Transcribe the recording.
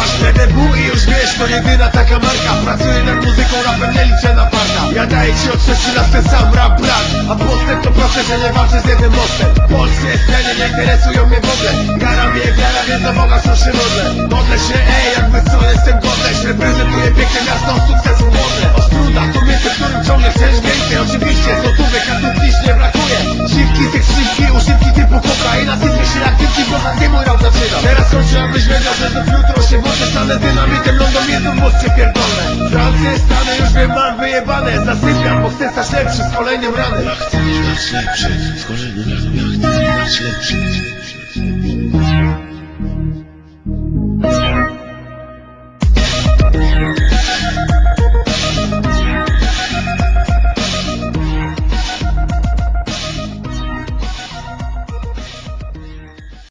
ważny TDW i już wiesz, to jedyna taka marka. Pracuję nad muzyką, rapem nie liczę na parta Ja daję ci od 6 lat ten sam rap brat A postęp to proste, że nie walczę z jednym mostem. Polskie sceny nie interesują mnie w ogóle. Gara mnie wiara, więc za Boga co się modlę Modlę się, ej, jakby co jestem godleś Reprezentuję piękne miasto, sukcesu modlę Ostruda, to miejsce, w którym ciągle chcesz więcej. Oczywiście, złotówek, a tu dziś nie brakuje. Dziwki, seksyjki, używki typu kokaina Sypie się jak typki, bo tak nie mój zaczyna. Teraz kończę, abyś wiedział, że znów jutro się Stanę dynamitem, London jest znów mocno pierdolne Francję, Stany, już wiem, mam wyjebane. Zasypiam, bo chcę stać lepszy z kolejnym ranem. Ja chcę być lepszy, z ja chcę być lepszy